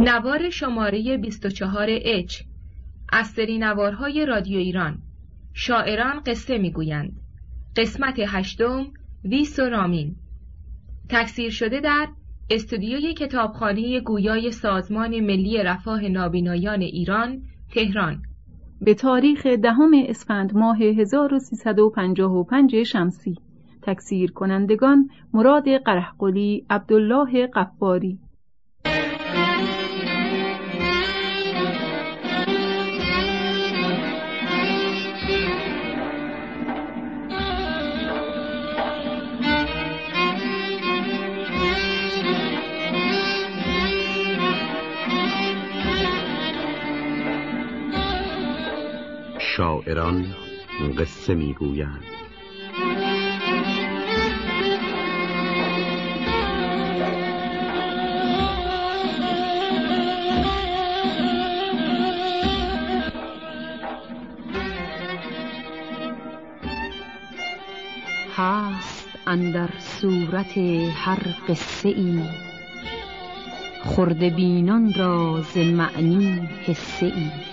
نوار شماره 24 اچ. از سری نوارهای رادیو ایران. شاعران قصه می‌گویند. قسمت هشتم ویس و رامین. تکثیر شده در استودیوی کتابخانه گویای سازمان ملی رفاه نابینایان ایران تهران. به تاریخ دهم اسفند ماه 1355 شمسی. تکثیر کنندگان مراد قرحقلی عبدالله قفاری. شاعران قصه می‌گویند. هست اندر صورت هر قصه ای خرد بینان را ز معنی حسه ای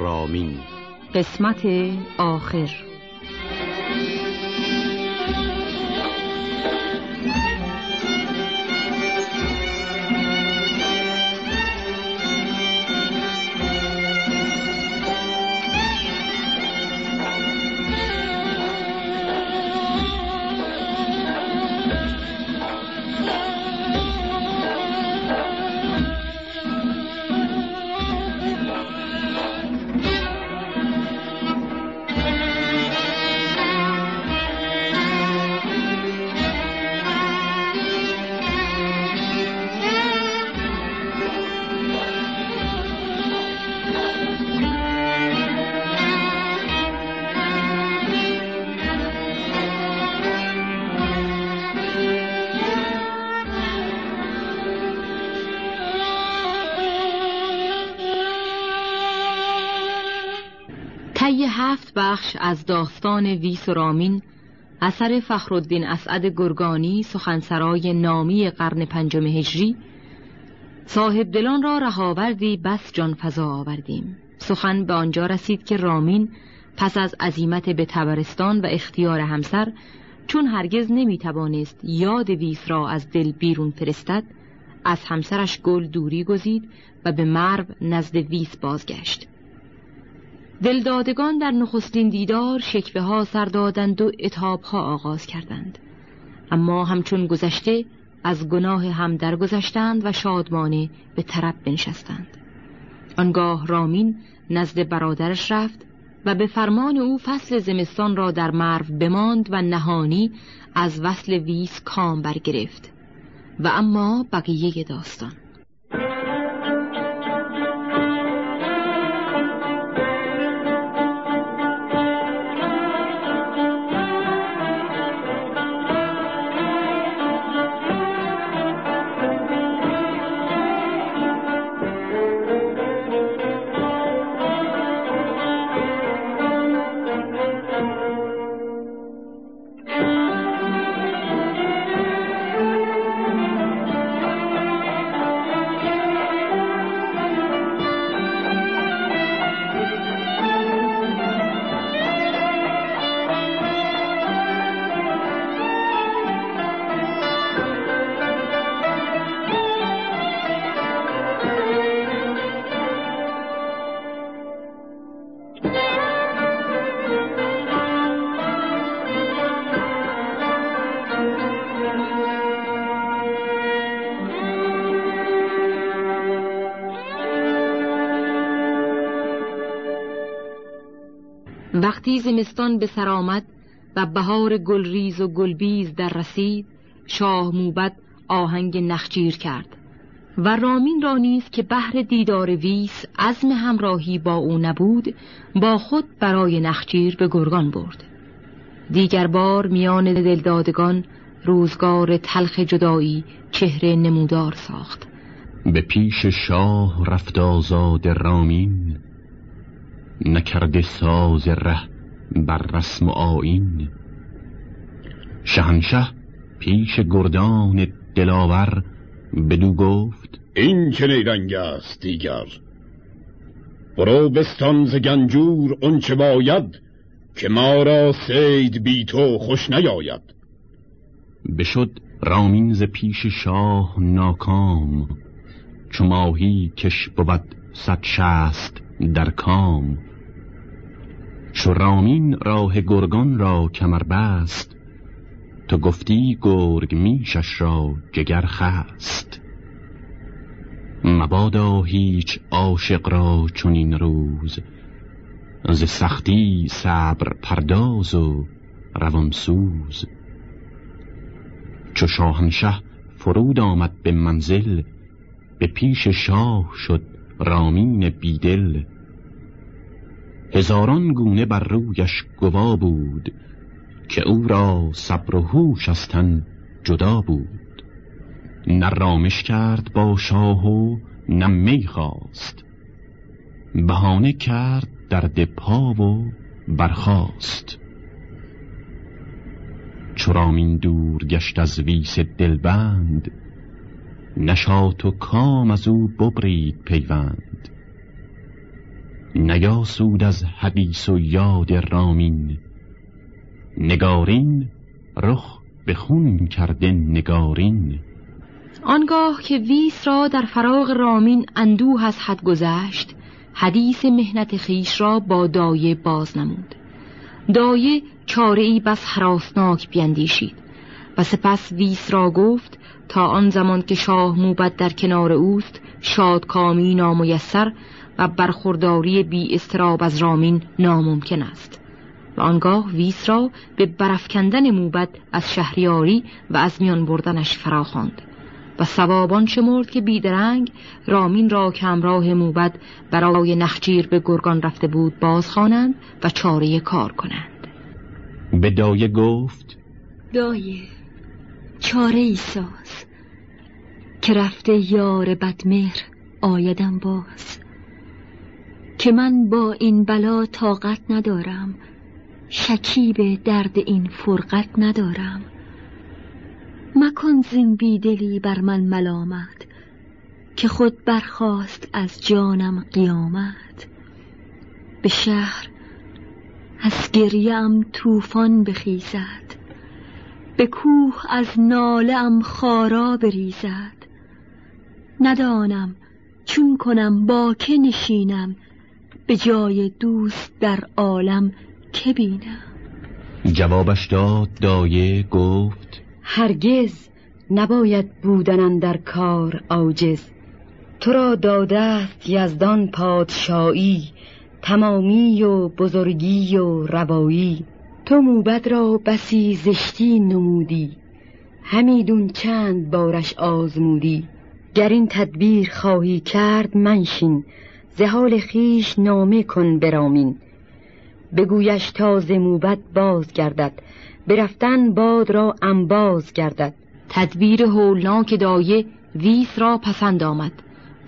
رامین. قسمت آخر. بخش از داستان ویس و رامین اثر فخرالدین اسعد گرگانی سخنسرای نامی قرن پنجم هجری. صاحب دلان را رهاوردی بس جان فضا آوردیم. سخن به آنجا رسید که رامین پس از عزیمت به تبرستان و اختیار همسر چون هرگز نمی توانست یاد ویس را از دل بیرون فرستد از همسرش گل دوری گزید و به مرو نزد ویس بازگشت. دلدادگان در نخستین دیدار شکوه ها سر دادند و اتاب ها آغاز کردند. اما همچون گذشته از گناه هم درگذشتند و شادمانه به طرب بنشستند. آنگاه رامین نزد برادرش رفت و به فرمان او فصل زمستان را در مرو بماند و نهانی از وصل ویس کام برگرفت. و اما بقیه داستان. وقتی زمستان به سر آمد و بهار گلریز و گلبیز در رسید شاه موبد آهنگ نخجیر کرد و رامین را نیز که بهر دیدار ویس عزم همراهی با او نبود با خود برای نخجیر به گرگان برد. دیگر بار میان دلدادگان روزگار تلخ جدایی چهره نمودار ساخت. به پیش شاه رفت آزاد رامین نکرده ساز ره بر رسم و آین شهنشه پیش گردان دلاور بدو گفت این که نیرنگ است دیگر؟ برو بستان ز گنجور اونچه باید که ما را سید بی تو خوش نیاید. بشد رامین ز پیش شاه ناکام چو ماهی کش بود صد شست در کام. چو رامین راه گرگان را کمر بست. تو گفتی گرگ میشش را جگر خست. مبادا هیچ عاشق را چنین روز. ز سختی صبر پرداز و روانسوز چو شاهنشه فرود آمد به منزل به پیش شاه شد رامین بیدل. هزاران گونه بر رویش گوا بود که او را صبر و هوش از تن جدا بود. نه رامش کرد با شاه و نه می خواست. بهانه کرد درد پا و برخاست. چرامین دور گشت از ویس دلبند نشات و کام از او ببرید پیوند. نیاسود از حدیث و یاد رامین. نگارین رخ به خون کرده نگارین. آنگاه که ویس را در فراغ رامین اندوه از حد گذشت حدیث مهنت خیش را با دایه باز نمود. دایه چاره ای بس حراسناک بیندیشید و سپس ویس را گفت تا آن زمان که شاه موبت در کنار اوست شادکامی نامیسر و برخورداری بی استراب از رامین ناممکن است. و آنگاه ویس را به برفکندن موبت از شهریاری و از میان بردنش فراخواند و سوابان شمرد که بیدرنگ رامین را که همراه موبد برای نخجیر به گرگان رفته بود بازخوانند و چاره کار کنند. به دایه گفت دایه چاره ای ساز. که رفته یار بدمهر آیدم باز. که من با این بلا طاقت ندارم. شکیب درد این فرقت ندارم. مکن زین بیدلی بر من ملامت که خود برخواست از جانم قیامت. به شهر از گریم طوفان بخیزد به کوه از ناله ام خارا بریزد. ندانم چون کنم با که نشینم به جای دوست در عالم که بینم؟ جوابش داد دایه گفت هرگز نباید بودنن در کار عاجز. تو را داده است یزدان پادشاهی تمامی و بزرگی و روایی. تو موبد را بسی زشتی نمودی همیدون چند بارش آزمودی. گر این تدبیر خواهی کرد منشین. زهال خیش نامه کن برامین. بگویش تازه موبت باز گردد برفتن باد را انباز گردد. تدبیر هولناک دایه ویس را پسند آمد.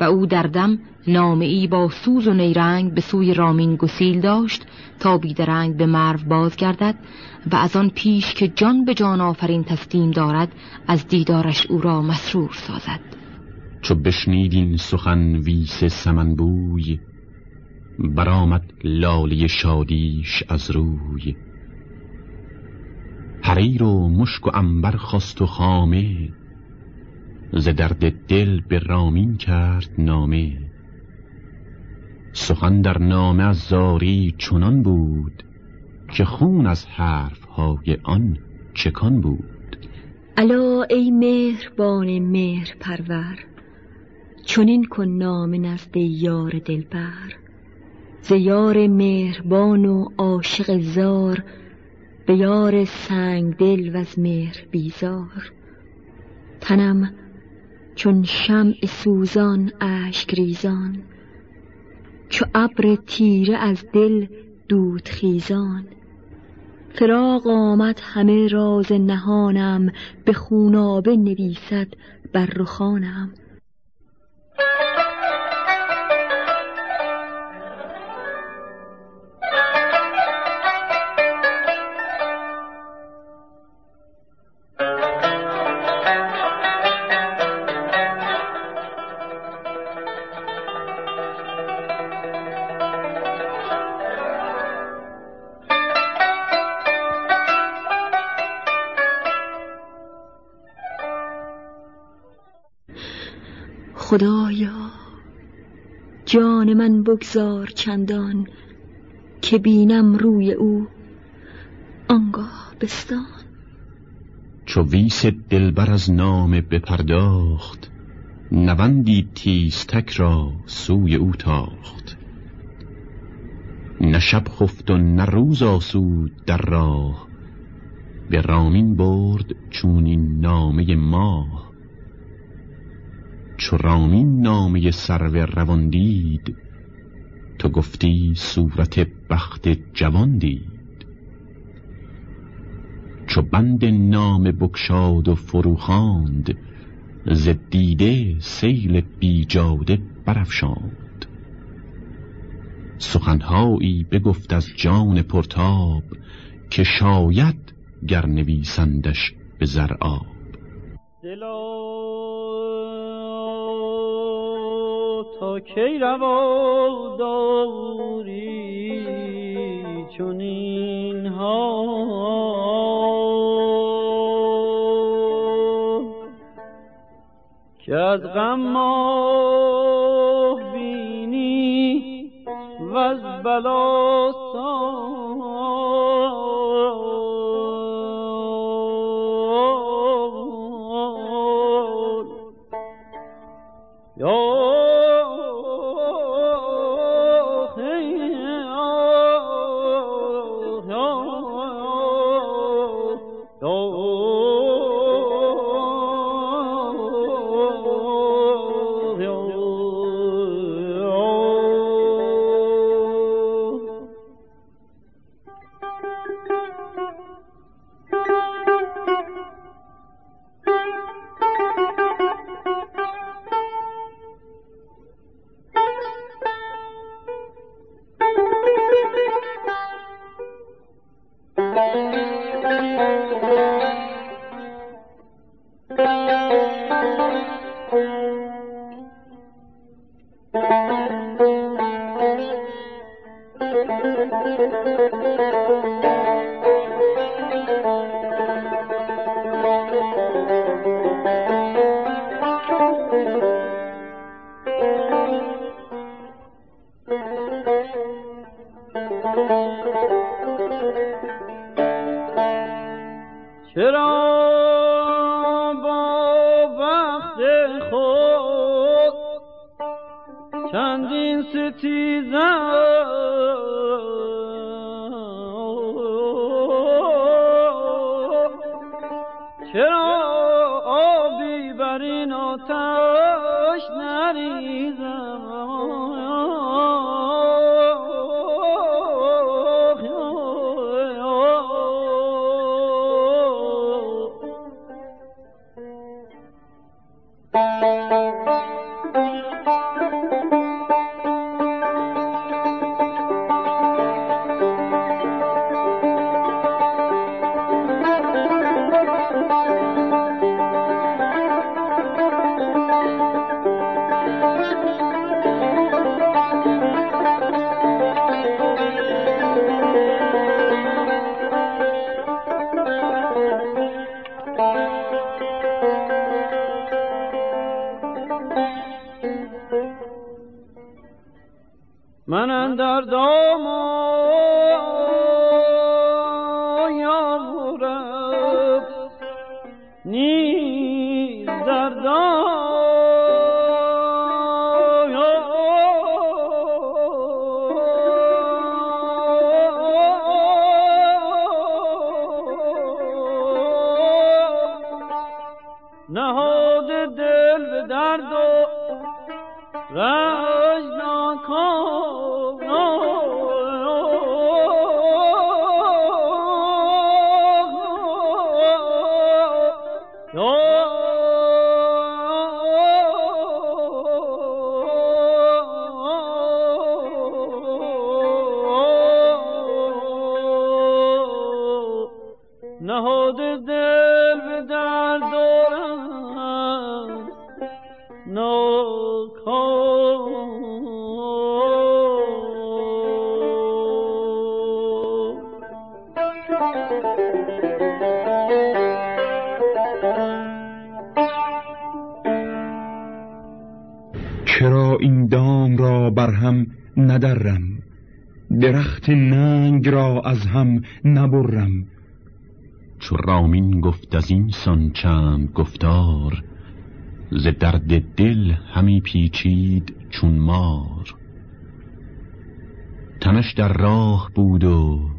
و او در دم ای با سوز و نیرنگ به سوی رامین گسیل داشت تا بیدرنگ به مرو باز گردد و از آن پیش که جان به جان آفرین تسلیم دارد از دیدارش او را مسرور سازد. چو بشنید سخن ویس سمنبوی برآمد لالی شادیش از روی. حریر و مشک و انبر خواست و خامه ز درد دل به رامین کرد نامه. سخن در نامه از زاری چنان بود که خون از حرف های آن چکان بود. الا ای مهربان مهر پرور چنین کن نام نزد یار دلبر. ز یار مهربان و عاشق زار به یار سنگ دل و از مهر بیزار. تنم چون شمع سوزان اشک ریزان چو ابر تیره از دل دود خیزان. فراق آمد همه راز نهانم به خونابه نویسد بر رخانم. خدایا جان من بگذار چندان که بینم روی او آنگاه بستان. چو ویس دلبر از نام بپرداخت نوندی تیزتک را سوی او تاخت. نه شب خفت و نه روز آسود در راه به رامین برد چون این نامه ماه. چو رامین نامه سرو روان دید. تو گفتی صورت بخت جوان دید. چو بند نام بکشاد و فروخاند ز دیده سیل بیجاده برافشاند. سخنهایی بگفت از جان پرتاب که شاید گر نویسندش به زر تا کی روا داری چون این ها که از غم ماه بینی و از بلا دام را بر هم ندرم؟ درخت ننگ را از هم نبرم. چو رامین گفت از این سان چند گفتار ز درد دل همی پیچید چون مار. تنش در راه بود و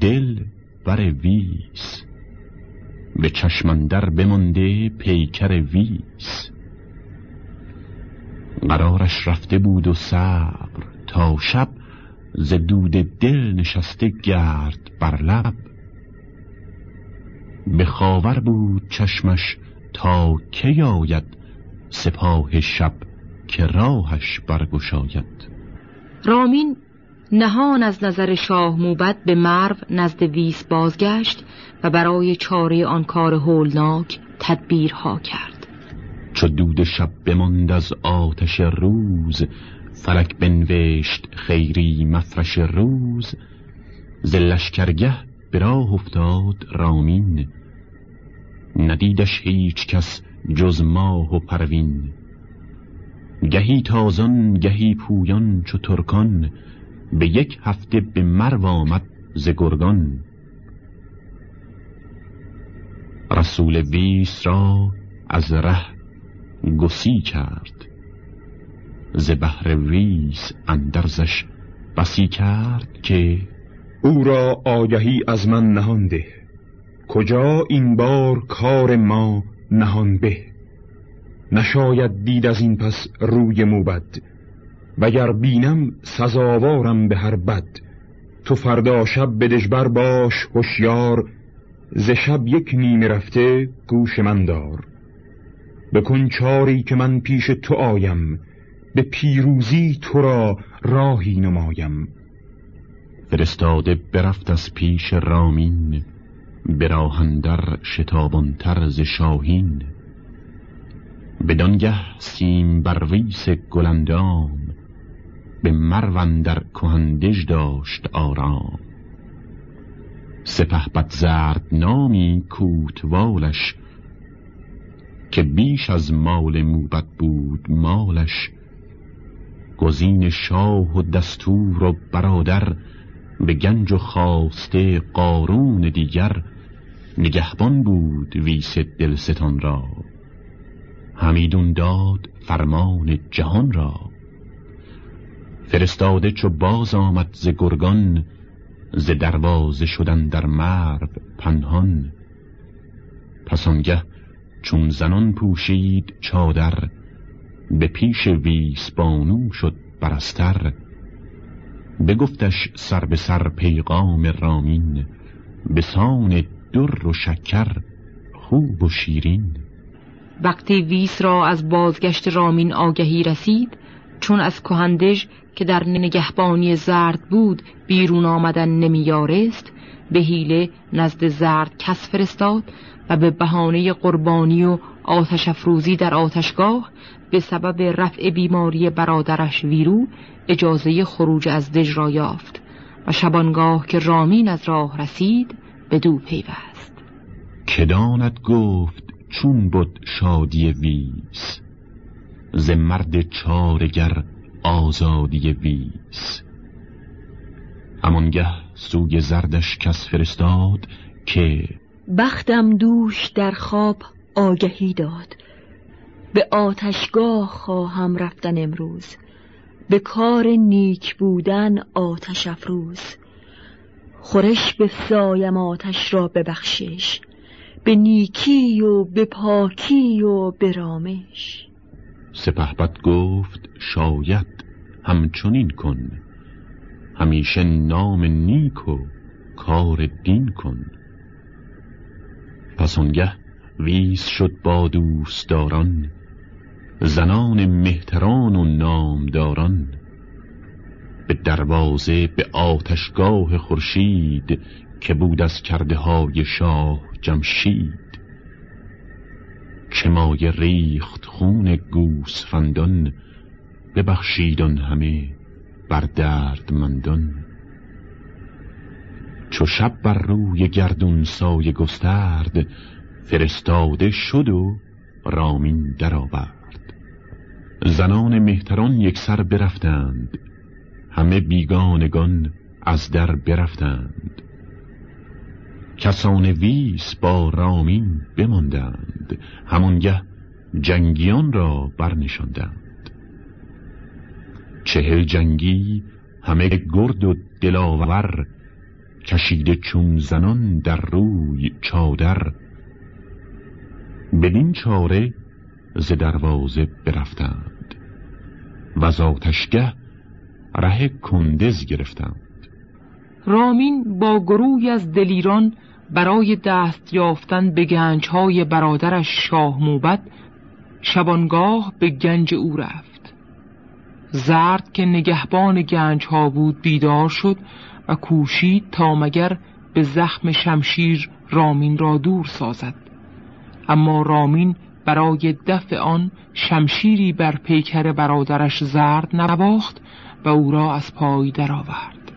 دل بر ویس به چشمندر بمانده پیکر ویس. قرارش رفته بود و صبر تا شب ز دود دل نشسته گرد بر لب. به خاور بود چشمش تا که آید سپاه شب که راهش برگشاید. رامین نهان از نظر شاه موبد به مرو نزد ویس بازگشت و برای چاره آن کار هولناک تدبیرها کرد. چو دود شب بماند از آتش روز فلک بنوشت خیری مفرش روز. ز لشکرگه به راه افتاد رامین ندیدش هیچ کس جز ماه و پروین. گهی تازان گهی پویان چو ترکان به یک هفته به مرو آمد ز گرگان. رسول ویس را از ره گسی کرد. ز بهر ویس اندرزش بسی کرد که او را آگهی از من نهان ده. کجا این بار کار ما نهان به؟ نشاید دید از این پس روی موبد وگر بینم سزاوارم به هر بد. تو فردا شب به دژبر باش هوشیار ز شب یک نیمه رفته گوش من دار. بکن چاری که من پیش تو آیم به پیروزی تو را راهی نمایم. فرستاده برفت از پیش رامین براهندر شتابانتر ز شاهین. بدانگه سیم برویس گلندام به مروندر کهندج داشت آرام. سپه بد زرد نامی کوتوالش که بیش از مال موبت بود مالش. گزین شاه و دستور و برادر به گنج و خواسته قارون دیگر نگهبان بود ویس دلستان را. همیدون داد فرمان جهان را. فرستاده چو باز آمد ز گرگان ز دروازه شدن در مرو پنهان. پس آنگه چون زنان پوشید چادر به پیش ویس بانو شد برستر بگفتش سر به سر پیغام رامین به سان در و شکر خوب و شیرین. وقتی ویس را از بازگشت رامین آگهی رسید چون از کهندج که در نگهبانی زرد بود بیرون آمدن نمیارست به حیله نزد زرد کس فرستاد و به بهانه قربانی و آتش افروزی در آتشگاه به سبب رفع بیماری برادرش ویرو اجازه خروج از دژ را یافت و شبانگاه که رامین از راه رسید به دو پیوست. که داند گفت چون بود شادی ویس ز مرد چارگر آزادی ویس. همانگه سوی زردش کس فرستاد که بختم دوش در خواب آگهی داد. به آتشگاه خواهم رفتن امروز. به کار نیک بودن آتش افروز. خورش به سایم آتش را ببخشش. به نیکی و به پاکی و به رامش. سپهبد گفت شاید همچنین کن. همیشه نام نیک و کار دین کن. پس ویس شد با دوستداران زنان مهتران و نامداران. به دروازه به آتشگاه خورشید که بود از کرده های شاه جمشید. که مای ریخت خون گوسفندان ببخشید آن همه بر دردمندان. چو شب بر روی گردون سایه گسترد فرستاده شد و رامین درآورد. زنان مهتران یک سر برفتند همه بیگانگان از در برفتند. کسان ویس با رامین بماندند همانگه جنگیان را برنشاندند. چهل جنگی همه گرد و دلاور کشیده چون زنان در روی چادر. بدین چاره ز دروازه برفتند و زاتشگه ره کندز گرفتند. رامین با گروهی از دلیران برای دست یافتن به گنجهای برادرش شاه موبد شبانگاه به گنج او رفت. زرد که نگهبان گنج ها بود بیدار شد و کوشید تا مگر به زخم شمشیر رامین را دور سازد اما رامین برای دفع آن شمشیری بر پیکر برادرش زرد نواخت و او را از پای درآورد.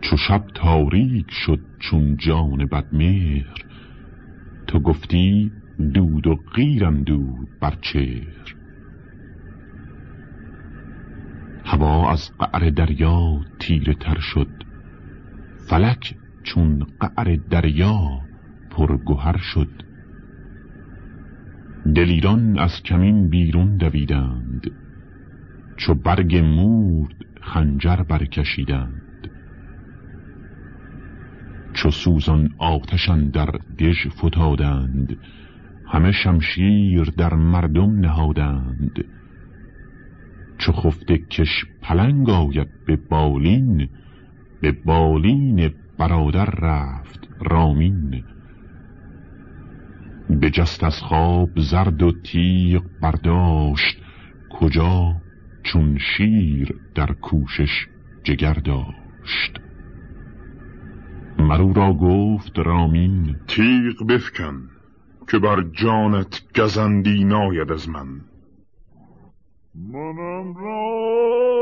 چو شب تاریک شد چون جان بدمهر تو گفتی دود و غیرم دود بر چهر هوا از قعر دریا تیره تر شد فلک چون قعر دریا پرگوهر شد. دلیران از کمین بیرون دویدند. چو برگ مورد خنجر برکشیدند. چو سوزان آتشان در دژ فتادند همه شمشیر در مردم نهادند. چو خفته کش پلنگ آید به بالین به بالین برادر رفت رامین. به جست از خواب زرد و تیغ برداشت کجا چون شیر در کوشش جگر داشت. مرو را گفت رامین تیغ بفکن که بر جانت گزندی ناید از من. منم رامین.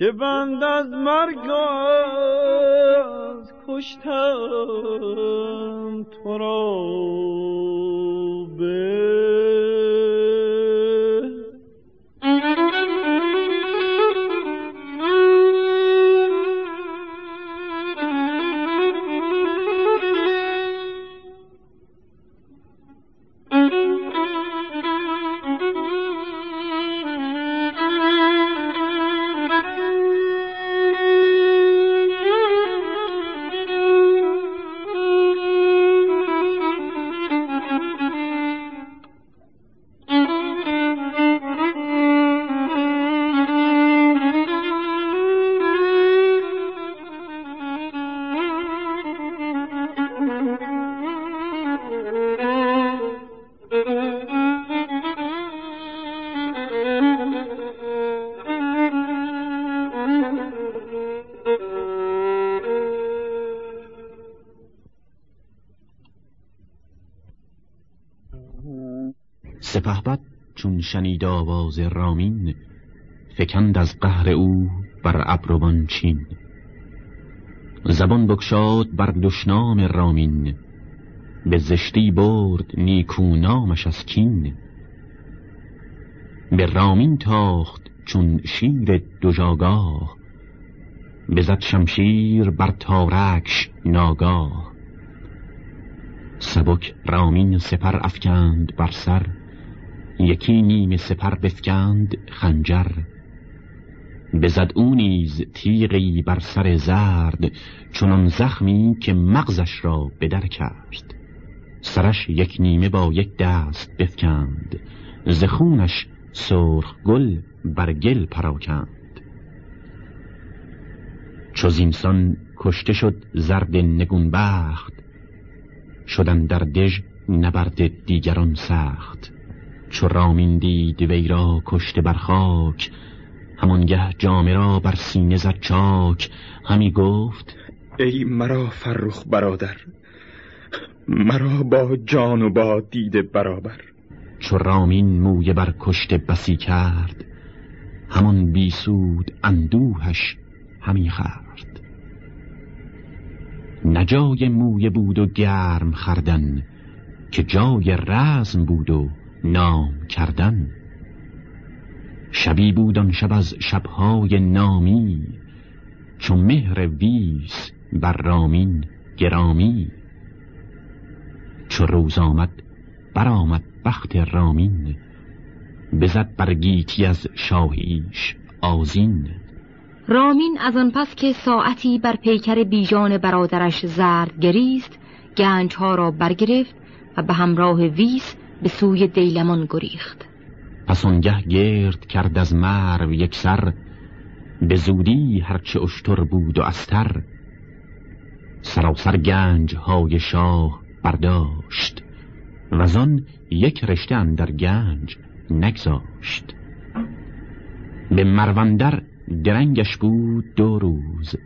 که بند از مرگ از کشتم تو را. سپهبد چون شنید آواز رامین فکند از قهر او بر ابروان چین. زبان بکشاد بر دشنام رامین به زشتی برد نیکو نامش از کین. به رامین تاخت چون شیر دوژاگاه بزد شمشیر بر تارکش ناگاه. سبک رامین سپر افکند بر سر یکی نیم سپر بفکند خنجر. بزد او نیز تیغی بر سر زرد چنان زخمی که مغزش را بدر کرد. سرش یک نیمه با یک دست بفکند زخونش سرخ گل بر گل پراکند. چو زینسان کشته شد زرد نگون بخت شدن در دژ نبرد دیگران سخت. چو رامین دید وی را کشته بر خاک همانگه جامه را بر سینه زد چاک. همی گفت ای مرا فرخ برادر مرا با جان و با دید برابر. چو رامین موی بر کشته بسی کرد همان بیسود اندوهش همی خرد نجای موی بود و گرم خردن که جای رزم بود و نام کردن. شبی بود شب از شبهای نامی چون مهر ویس بر رامین گرامی. چو روز آمد برآمد بخت رامین بزد بر گیتی از شاهیش آزین رامین از آن پس که ساعتی بر پیکر بیجان برادرش زرد گریست گنج ها را برگرفت و به همراه ویس به سوی دیلمان گریخت. پس آنگه گرد کرد از مرو یک سر به زودی هرچه اشتر بود و استر. سراسر گنج های شاه برداشت و آن یک رشته اندر گنج نگذاشت. به مروندر درنگش بود دو روز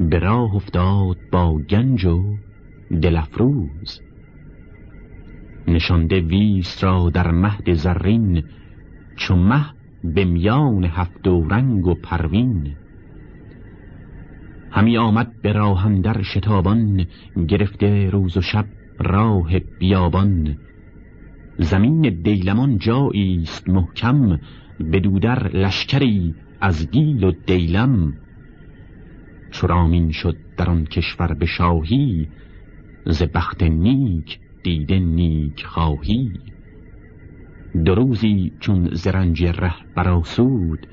به راه افتاد با گنج و دلفروز نشانده ویس را در مهد زرین چو مه به میان هفت و رنگ و پروین. همی آمد به راهندر شتابان گرفته روز و شب راه بیابان. زمین دیلمان جایی است محکم بدودر لشکری از گیل و دیلم. چرامین شد در آن کشور به شاهی ز بخت نیک دیده نیک خواهی. دو روزی چون زرنج ره براسود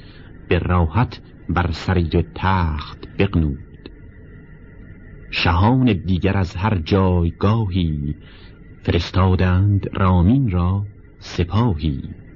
به راحت بر سریر تخت بقنود شهان دیگر از هر جایگاهی فرستادند رامین را سپاهی.